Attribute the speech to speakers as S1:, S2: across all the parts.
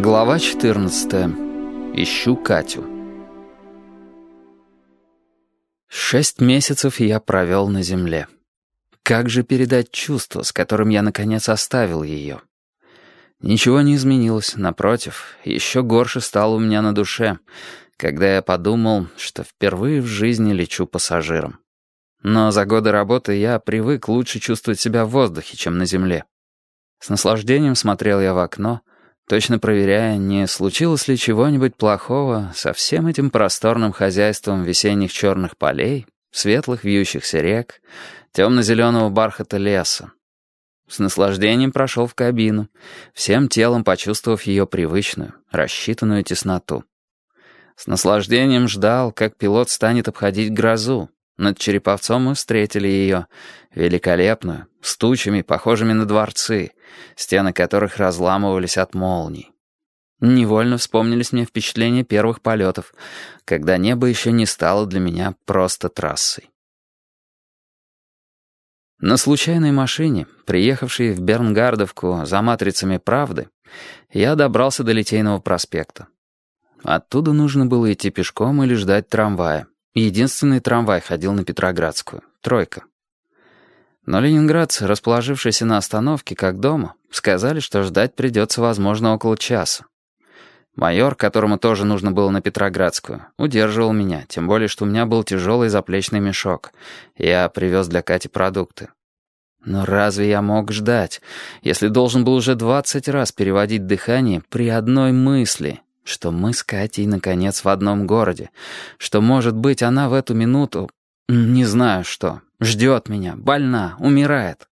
S1: Глава 14. Ищу Катю. Шесть месяцев я провел на земле. Как же передать чувство, с которым я наконец оставил ее? Ничего не изменилось, напротив, еще горше стало у меня на душе, когда я подумал, что впервые в жизни лечу пассажиром. Но за годы работы я привык лучше чувствовать себя в воздухе, чем на земле. С наслаждением смотрел я в окно, точно проверяя, не случилось ли чего-нибудь плохого со всем этим просторным хозяйством весенних черных полей, светлых вьющихся рек, темно-зеленого бархата леса. С наслаждением прошел в кабину, всем телом почувствовав ее привычную, рассчитанную тесноту. С наслаждением ждал, как пилот станет обходить грозу, над Череповцом мы встретили ее, великолепную, с тучами, похожими на дворцы, стены которых разламывались от молний. Невольно вспомнились мне впечатления первых полетов, когда небо еще не стало для меня просто трассой. На случайной машине, приехавшей в Бернгардовку за матрицами правды, я добрался до Литейного проспекта. Оттуда нужно было идти пешком или ждать трамвая. Единственный трамвай ходил на Петроградскую. Тройка. Но ленинградцы, расположившиеся на остановке, как дома, сказали, что ждать придется, возможно, около часа. Майор, которому тоже нужно было на Петроградскую, удерживал меня, тем более, что у меня был тяжелый заплечный мешок. Я привез для Кати продукты. Но разве я мог ждать, если должен был уже двадцать раз переводить дыхание при одной мысли — что мы с Катей, наконец, в одном городе, что, может быть, она в эту минуту, не знаю что, ждет меня, больна, умирает.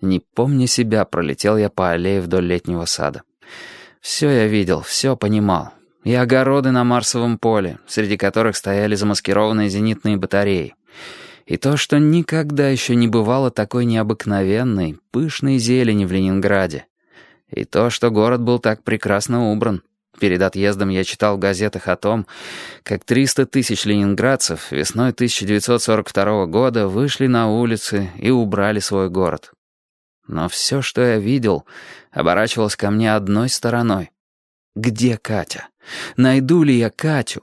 S1: Не помня себя, пролетел я по аллее вдоль летнего сада. Все я видел, все понимал. И огороды на Марсовом поле, среди которых стояли замаскированные зенитные батареи. И то, что никогда еще не бывало такой необыкновенной, пышной зелени в Ленинграде. И то, что город был так прекрасно убран. Перед отъездом я читал в газетах о том, как 300 тысяч ленинградцев весной 1942 года вышли на улицы и убрали свой город. Но все, что я видел, оборачивалось ко мне одной стороной. Где Катя? Найду ли я Катю?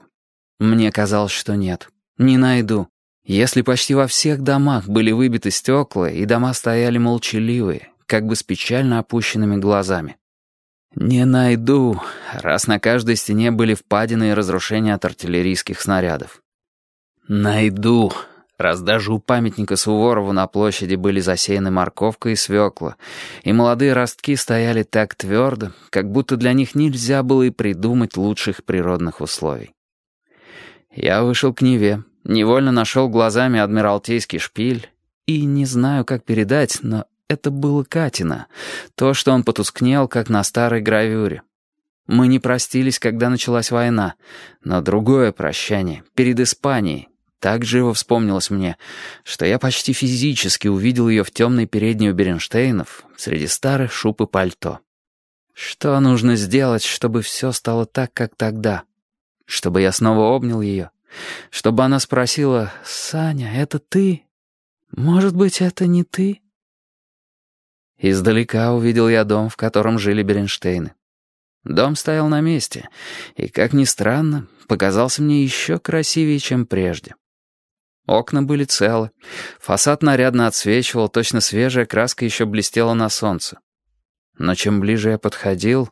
S1: Мне казалось, что нет. Не найду. Если почти во всех домах были выбиты стекла, и дома стояли молчаливые, как бы с печально опущенными глазами. «Не найду», раз на каждой стене были впадины и разрушения от артиллерийских снарядов. «Найду», раз даже у памятника Суворову на площади были засеяны морковка и свекла, и молодые ростки стояли так твердо, как будто для них нельзя было и придумать лучших природных условий. Я вышел к Неве, невольно нашел глазами Адмиралтейский шпиль, и не знаю, как передать, но это было Катина. То, что он потускнел, как на старой гравюре. Мы не простились, когда началась война. Но другое прощание, перед Испанией, так живо вспомнилось мне, что я почти физически увидел ее в темной передней у Беренштейнов среди старых шуб и пальто. Что нужно сделать, чтобы все стало так, как тогда? Чтобы я снова обнял ее? Чтобы она спросила, «Саня, это ты? Может быть, это не ты?» Издалека увидел я дом, в котором жили Беренштейны. Дом стоял на месте, и, как ни странно, показался мне еще красивее, чем прежде. Окна были целы, фасад нарядно отсвечивал, точно свежая краска еще блестела на солнце. Но чем ближе я подходил,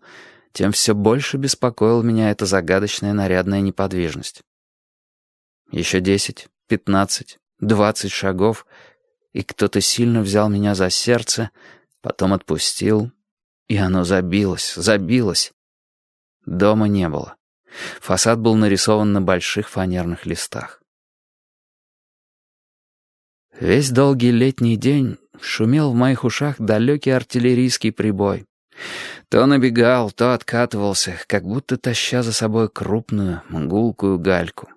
S1: тем все больше беспокоила меня эта загадочная нарядная неподвижность. Еще десять, пятнадцать, двадцать шагов, и кто-то сильно взял меня за сердце — Потом отпустил, и оно забилось, забилось. Дома не было. Фасад был нарисован на больших фанерных листах. Весь долгий летний день шумел в моих ушах далекий артиллерийский прибой. То набегал, то откатывался, как будто таща за собой крупную, гулкую гальку.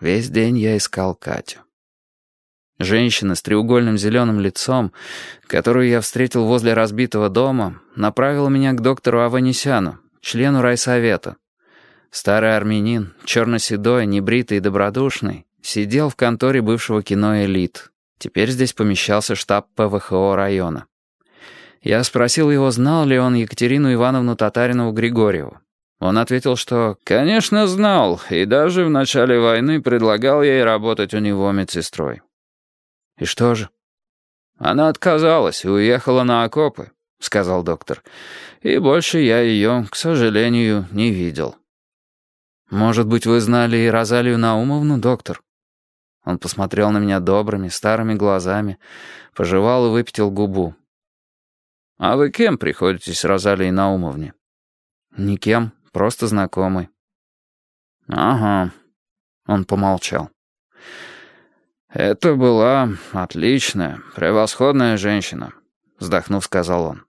S1: Весь день я искал Катю. Женщина с треугольным зеленым лицом, которую я встретил возле разбитого дома, направила меня к доктору Аванесяну, члену райсовета. Старый армянин, черно-седой, небритый и добродушный, сидел в конторе бывшего кино «Элит». Теперь здесь помещался штаб ПВХО района. Я спросил его, знал ли он Екатерину Ивановну Татаринову-Григорьеву. Он ответил, что «конечно знал, и даже в начале войны предлагал ей работать у него медсестрой». «И что же?» «Она отказалась и уехала на окопы», — сказал доктор. «И больше я ее, к сожалению, не видел». «Может быть, вы знали и Розалию Наумовну, доктор?» Он посмотрел на меня добрыми, старыми глазами, пожевал и выпятил губу. «А вы кем приходитесь Розалии Наумовне?» «Никем, просто знакомый». «Ага», — он помолчал. «Это была отличная, превосходная женщина», — вздохнув, сказал он.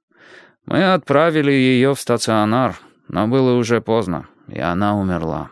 S1: «Мы отправили ее в стационар, но было уже поздно, и она умерла».